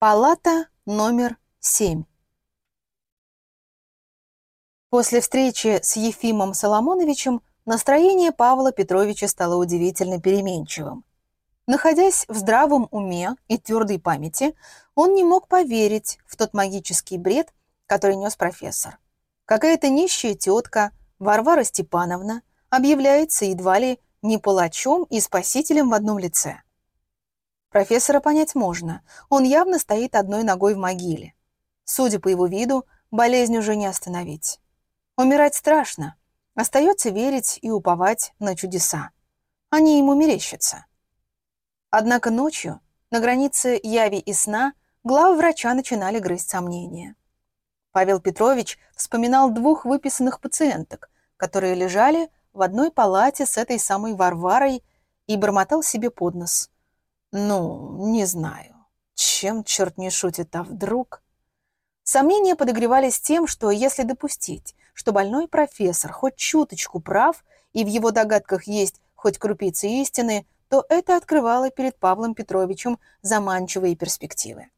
Палата номер семь. После встречи с Ефимом Соломоновичем настроение Павла Петровича стало удивительно переменчивым. Находясь в здравом уме и твердой памяти, он не мог поверить в тот магический бред, который нес профессор. Какая-то нищая тетка, Варвара Степановна, объявляется едва ли не палачом и спасителем в одном лице – Профессора понять можно. Он явно стоит одной ногой в могиле. Судя по его виду, болезнь уже не остановить. Умирать страшно. Остается верить и уповать на чудеса. Они ему мерещатся. Однако ночью, на границе яви и сна, главы врача начинали грызть сомнения. Павел Петрович вспоминал двух выписанных пациенток, которые лежали в одной палате с этой самой Варварой и бормотал себе под нос – ну, не знаю. Чем черт не шутит, а вдруг? Сомнения подогревались тем, что если допустить, что больной профессор хоть чуточку прав и в его догадках есть хоть крупицы истины, то это открывало перед Павлом Петровичем заманчивые перспективы.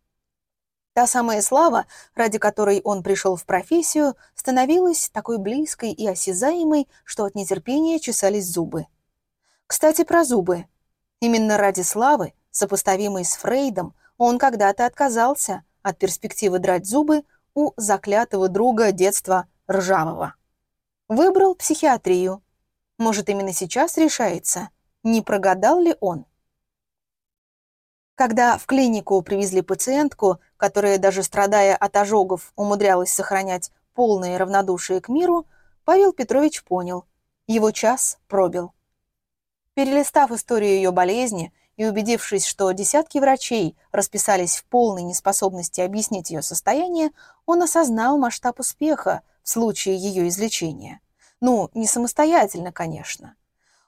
Та самая слава, ради которой он пришел в профессию, становилась такой близкой и осязаемой, что от нетерпения чесались зубы. Кстати, про зубы. Именно ради славы Сопоставимый с Фрейдом, он когда-то отказался от перспективы драть зубы у заклятого друга детства Ржавого. Выбрал психиатрию. Может, именно сейчас решается, не прогадал ли он? Когда в клинику привезли пациентку, которая, даже страдая от ожогов, умудрялась сохранять полное равнодушие к миру, Павел Петрович понял – его час пробил. Перелистав историю ее болезни и убедившись, что десятки врачей расписались в полной неспособности объяснить ее состояние, он осознал масштаб успеха в случае ее излечения. Ну, не самостоятельно, конечно.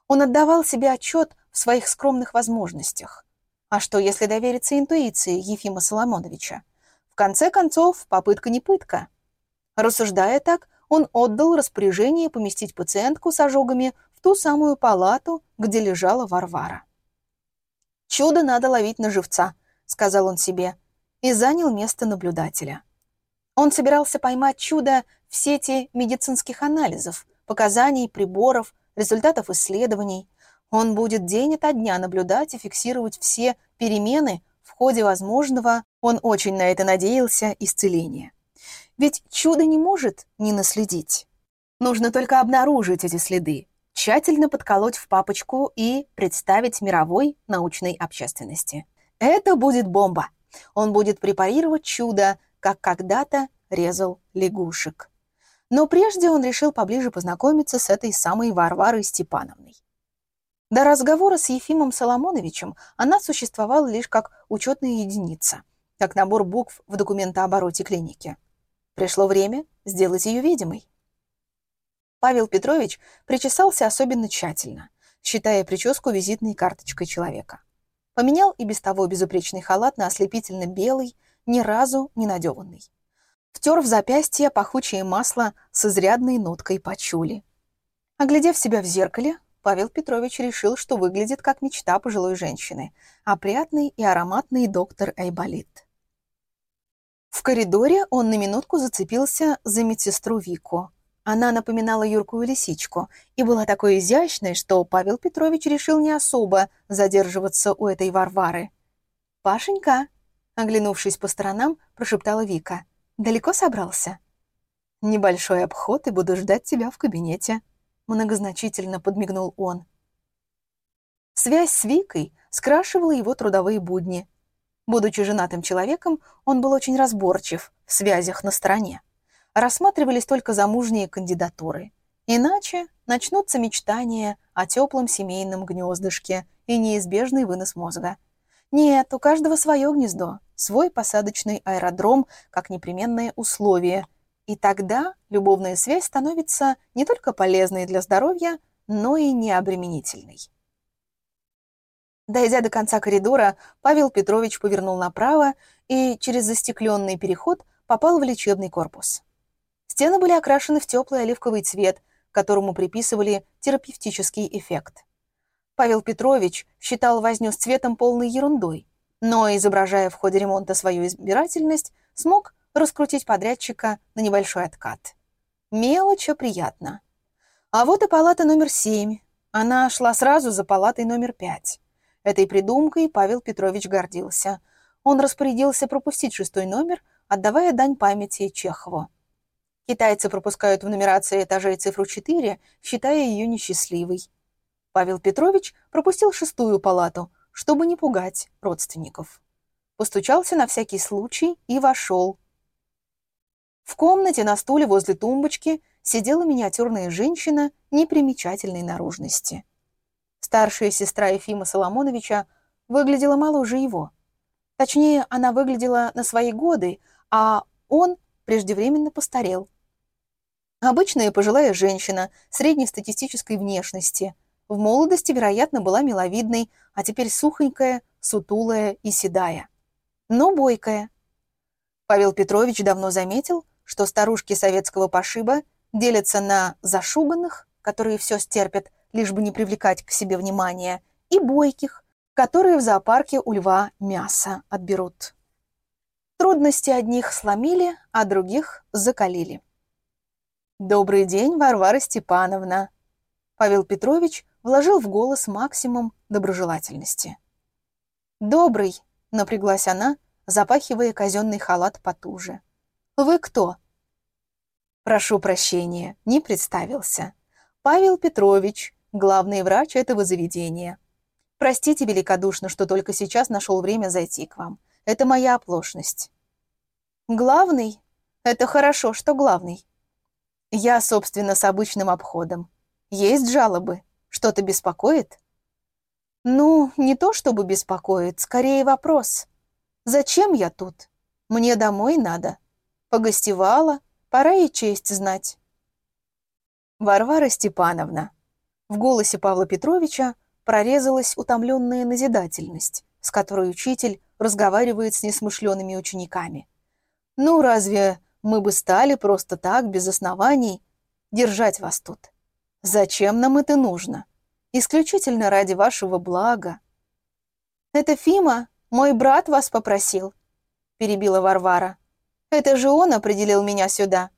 Он отдавал себе отчет в своих скромных возможностях. А что, если довериться интуиции Ефима Соломоновича? В конце концов, попытка не пытка. Рассуждая так, он отдал распоряжение поместить пациентку с ожогами в ту самую палату, где лежала Варвара. «Чудо надо ловить на живца», — сказал он себе, и занял место наблюдателя. Он собирался поймать чудо в сети медицинских анализов, показаний, приборов, результатов исследований. Он будет день ото дня наблюдать и фиксировать все перемены в ходе возможного, он очень на это надеялся, исцеления. Ведь чудо не может не наследить. Нужно только обнаружить эти следы, тщательно подколоть в папочку и представить мировой научной общественности. Это будет бомба. Он будет препарировать чудо, как когда-то резал лягушек. Но прежде он решил поближе познакомиться с этой самой Варварой Степановной. До разговора с Ефимом Соломоновичем она существовала лишь как учетная единица, как набор букв в документообороте клиники. Пришло время сделать ее видимой. Павел Петрович причесался особенно тщательно, считая прическу визитной карточкой человека. Поменял и без того безупречный халат на ослепительно белый, ни разу не надеванный. Втер в запястье пахучее масло с изрядной ноткой пачули. Оглядев себя в зеркале, Павел Петрович решил, что выглядит как мечта пожилой женщины, опрятный и ароматный доктор Айболит. В коридоре он на минутку зацепился за медсестру Вику. Она напоминала юркую лисичку и была такой изящной, что Павел Петрович решил не особо задерживаться у этой Варвары. «Пашенька!» — оглянувшись по сторонам, прошептала Вика. «Далеко собрался?» «Небольшой обход и буду ждать тебя в кабинете», — многозначительно подмигнул он. Связь с Викой скрашивала его трудовые будни. Будучи женатым человеком, он был очень разборчив в связях на стороне рассматривались только замужние кандидатуры. Иначе начнутся мечтания о теплом семейном гнездышке и неизбежный вынос мозга. Нет, у каждого свое гнездо, свой посадочный аэродром как непременное условие. И тогда любовная связь становится не только полезной для здоровья, но и необременительной. Дойдя до конца коридора, Павел Петрович повернул направо и через застекленный переход попал в лечебный корпус. Стены были окрашены в теплый оливковый цвет, которому приписывали терапевтический эффект. Павел Петрович считал возню с цветом полной ерундой, но, изображая в ходе ремонта свою избирательность, смог раскрутить подрядчика на небольшой откат. Мелочь, а приятно. А вот и палата номер семь. Она шла сразу за палатой номер пять. Этой придумкой Павел Петрович гордился. Он распорядился пропустить шестой номер, отдавая дань памяти Чехову. Китайцы пропускают в нумерации этажей цифру 4, считая ее несчастливой. Павел Петрович пропустил шестую палату, чтобы не пугать родственников. Постучался на всякий случай и вошел. В комнате на стуле возле тумбочки сидела миниатюрная женщина непримечательной наружности. Старшая сестра Ефима Соломоновича выглядела моложе его. Точнее, она выглядела на свои годы, а он преждевременно постарел. Обычная пожилая женщина среднестатистической внешности. В молодости, вероятно, была миловидной, а теперь сухонькая, сутулая и седая. Но бойкая. Павел Петрович давно заметил, что старушки советского пошиба делятся на зашуганных, которые все стерпят, лишь бы не привлекать к себе внимания, и бойких, которые в зоопарке у льва мясо отберут. Трудности одних сломили, а других закалили. «Добрый день, Варвара Степановна!» Павел Петрович вложил в голос максимум доброжелательности. «Добрый!» — напряглась она, запахивая казенный халат потуже. «Вы кто?» «Прошу прощения, не представился. Павел Петрович, главный врач этого заведения. Простите великодушно, что только сейчас нашел время зайти к вам. Это моя оплошность». «Главный? Это хорошо, что главный. Я, собственно, с обычным обходом. Есть жалобы? Что-то беспокоит?» «Ну, не то чтобы беспокоит, скорее вопрос. Зачем я тут? Мне домой надо. Погостевала, пора и честь знать». «Варвара Степановна». В голосе Павла Петровича прорезалась утомленная назидательность, с которой учитель разговаривает с несмышленными учениками. «Ну, разве мы бы стали просто так, без оснований, держать вас тут? Зачем нам это нужно?» исключительно ради вашего блага». «Это Фима, мой брат вас попросил», — перебила Варвара. «Это же он определил меня сюда».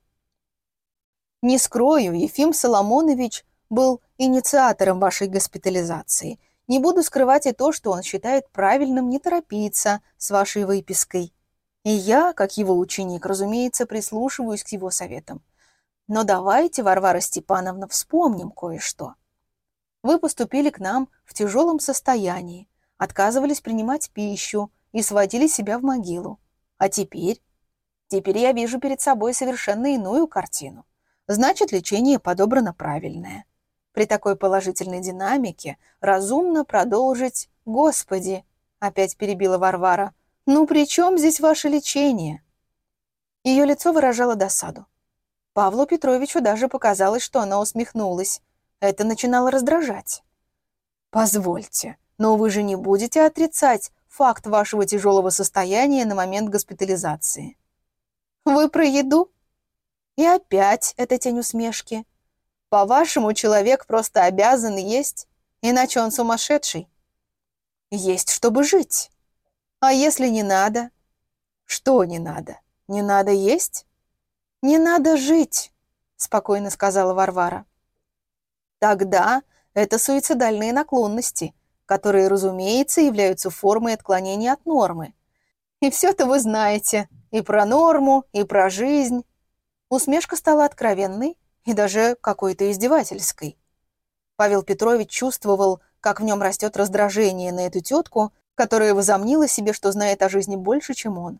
«Не скрою, Ефим Соломонович был инициатором вашей госпитализации. Не буду скрывать и то, что он считает правильным не торопиться с вашей выпиской. И я, как его ученик, разумеется, прислушиваюсь к его советам. Но давайте, Варвара Степановна, вспомним кое-что. Вы поступили к нам в тяжелом состоянии, отказывались принимать пищу и сводили себя в могилу. А теперь? Теперь я вижу перед собой совершенно иную картину. Значит, лечение подобрано правильное. При такой положительной динамике разумно продолжить «Господи!» Опять перебила Варвара. «Ну при чем здесь ваше лечение?» Ее лицо выражало досаду. Павлу Петровичу даже показалось, что она усмехнулась. Это начинало раздражать. «Позвольте, но вы же не будете отрицать факт вашего тяжелого состояния на момент госпитализации». «Вы про еду?» И опять эта тень усмешки. «По-вашему, человек просто обязан есть, иначе он сумасшедший?» «Есть, чтобы жить. А если не надо?» «Что не надо? Не надо есть?» «Не надо жить», — спокойно сказала Варвара. Тогда это суицидальные наклонности, которые, разумеется, являются формой отклонения от нормы. И все-то вы знаете, и про норму, и про жизнь. Усмешка стала откровенной и даже какой-то издевательской. Павел Петрович чувствовал, как в нем растет раздражение на эту тетку, которая возомнила себе, что знает о жизни больше, чем он.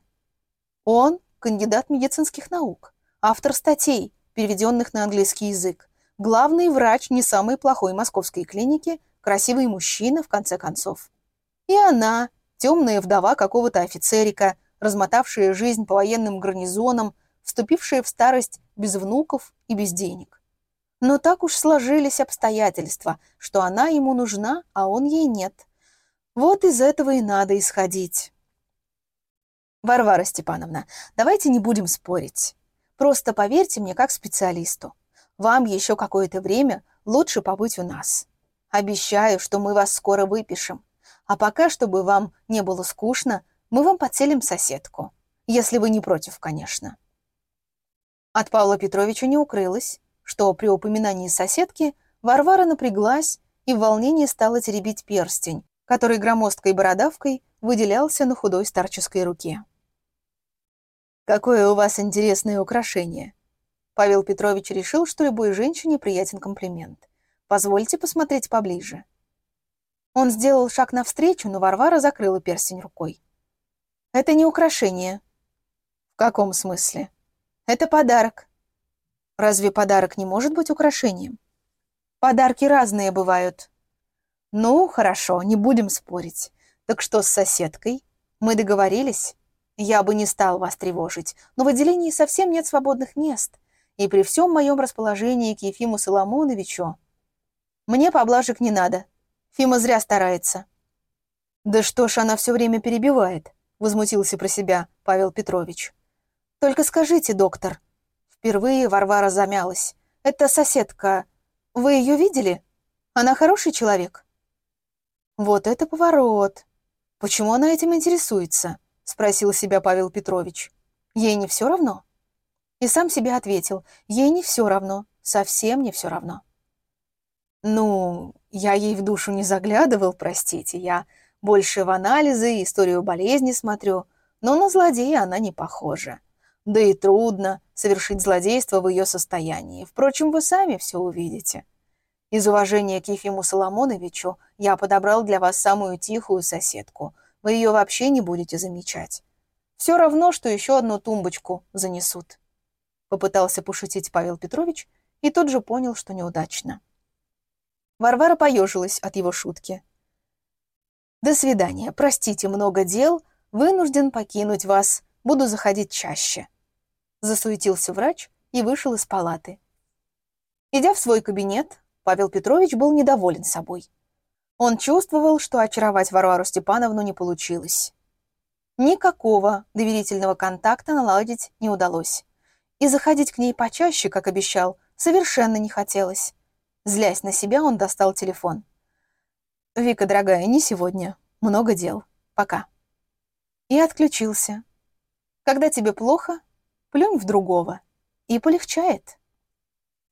Он – кандидат медицинских наук, автор статей, переведенных на английский язык, Главный врач не самой плохой московской клиники, красивый мужчина, в конце концов. И она, темная вдова какого-то офицерика, размотавшая жизнь по военным гарнизонам, вступившая в старость без внуков и без денег. Но так уж сложились обстоятельства, что она ему нужна, а он ей нет. Вот из этого и надо исходить. Варвара Степановна, давайте не будем спорить. Просто поверьте мне как специалисту. Вам еще какое-то время лучше побыть у нас. Обещаю, что мы вас скоро выпишем. А пока, чтобы вам не было скучно, мы вам подселим соседку. Если вы не против, конечно. От Павла Петровича не укрылось, что при упоминании соседки Варвара напряглась и в волнении стала теребить перстень, который громоздкой бородавкой выделялся на худой старческой руке. «Какое у вас интересное украшение!» Павел Петрович решил, что любой женщине приятен комплимент. «Позвольте посмотреть поближе». Он сделал шаг навстречу, но Варвара закрыла перстень рукой. «Это не украшение». «В каком смысле?» «Это подарок». «Разве подарок не может быть украшением?» «Подарки разные бывают». «Ну, хорошо, не будем спорить. Так что с соседкой? Мы договорились? Я бы не стал вас тревожить, но в отделении совсем нет свободных мест. И при всем моем расположении к Ефиму Соломоновичу... Мне поблажек не надо. Фима зря старается. Да что ж она все время перебивает? Возмутился про себя Павел Петрович. Только скажите, доктор. Впервые Варвара замялась. Это соседка. Вы ее видели? Она хороший человек? Вот это поворот. «Почему она этим интересуется?» — спросил себя Павел Петрович. «Ей не все равно?» И сам себе ответил, ей не все равно, совсем не все равно. «Ну, я ей в душу не заглядывал, простите, я больше в анализы, историю болезни смотрю, но на злодея она не похожа. Да и трудно совершить злодейство в ее состоянии. Впрочем, вы сами все увидите». Из уважения к Ефиму Соломоновичу я подобрал для вас самую тихую соседку. Вы ее вообще не будете замечать. Все равно, что еще одну тумбочку занесут. Попытался пошутить Павел Петрович и тут же понял, что неудачно. Варвара поежилась от его шутки. «До свидания. Простите, много дел. Вынужден покинуть вас. Буду заходить чаще». Засуетился врач и вышел из палаты. Идя в свой кабинет, Павел Петрович был недоволен собой. Он чувствовал, что очаровать Варвару Степановну не получилось. Никакого доверительного контакта наладить не удалось. И заходить к ней почаще, как обещал, совершенно не хотелось. Злясь на себя, он достал телефон. «Вика, дорогая, не сегодня. Много дел. Пока». И отключился. Когда тебе плохо, плюнь в другого. И полегчает.